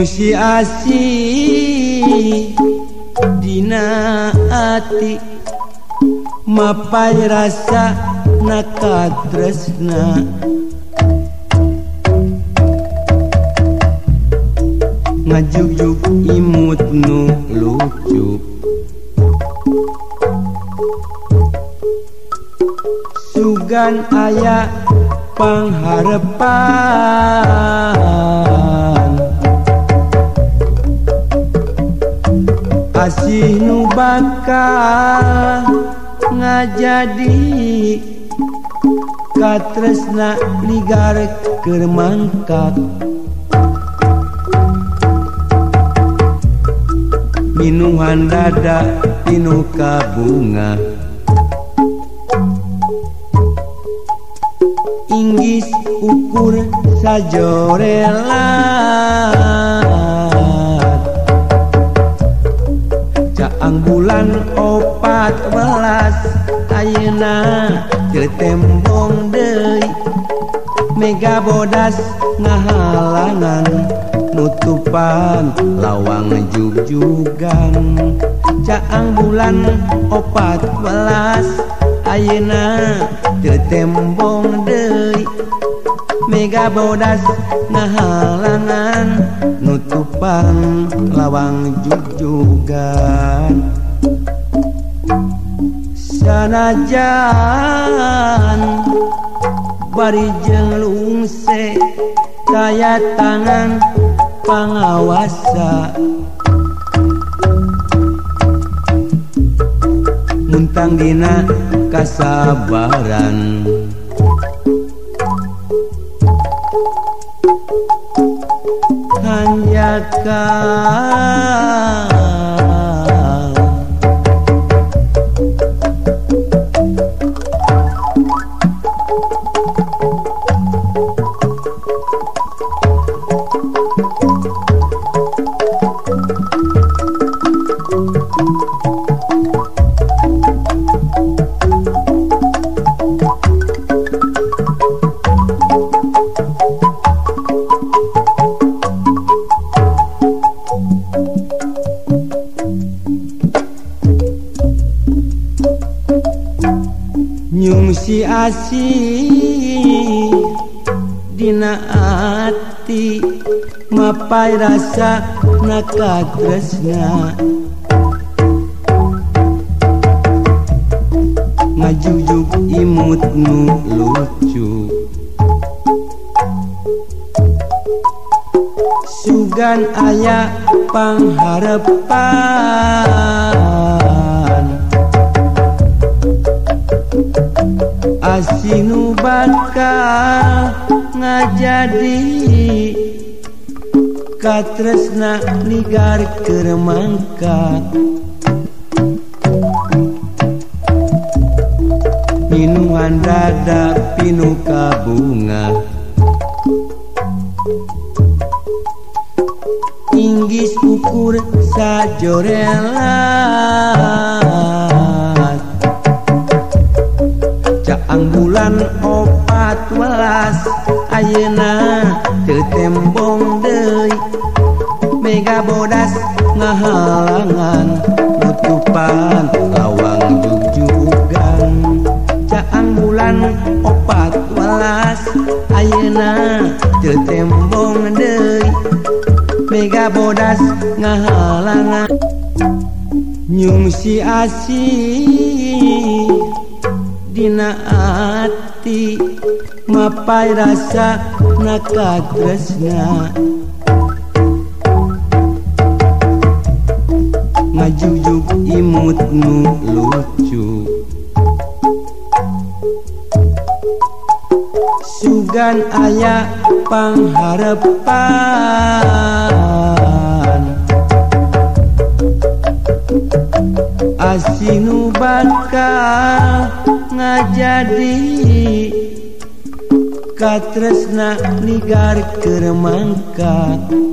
musi asi Dina ati. Mapai rasa nakatresna ngajug-jug imut nu lucu. Sugan ayah pangharepan. Asih nu bakal ngajadi katresna ligar keur mangkat. Minuman dada pinuka bunga Inggris ukur sajorela bulan opat welas Ayeuna tembong Dei Mega bodas ngahalangan nutupan lawang jugjugan. Caang bulan opat welas Ayeuna tembong Dei Mega bodas ngahalangan nutupan lawang jugjugan. sanajan bari jelungse daya tangan pangawasa. Muntang dina kasabaran. si asih Dinaati mapai rasa nakatresna Ngajujuk imut nu lucu. Sugan ayah pangharepan Asinu bakal ngajadi Katresna nigar keremangka Minuman dada pinu kabunga. Inggis ukur sajorela bulan opat welas Ayeuna ketembong deui. Mega bodas ngahalangan nutupan lawang jujugan. Caang bulan opat welas Ayeuna ketembong deui. Mega bodas ngahalangan. Nyung si asih. Dinaati ngapai rasa nakatresna Ngajujuk imut nu lucu. Sugan ayah pangharepan. sinu bakal ngajadi katresna nigar keur mangkat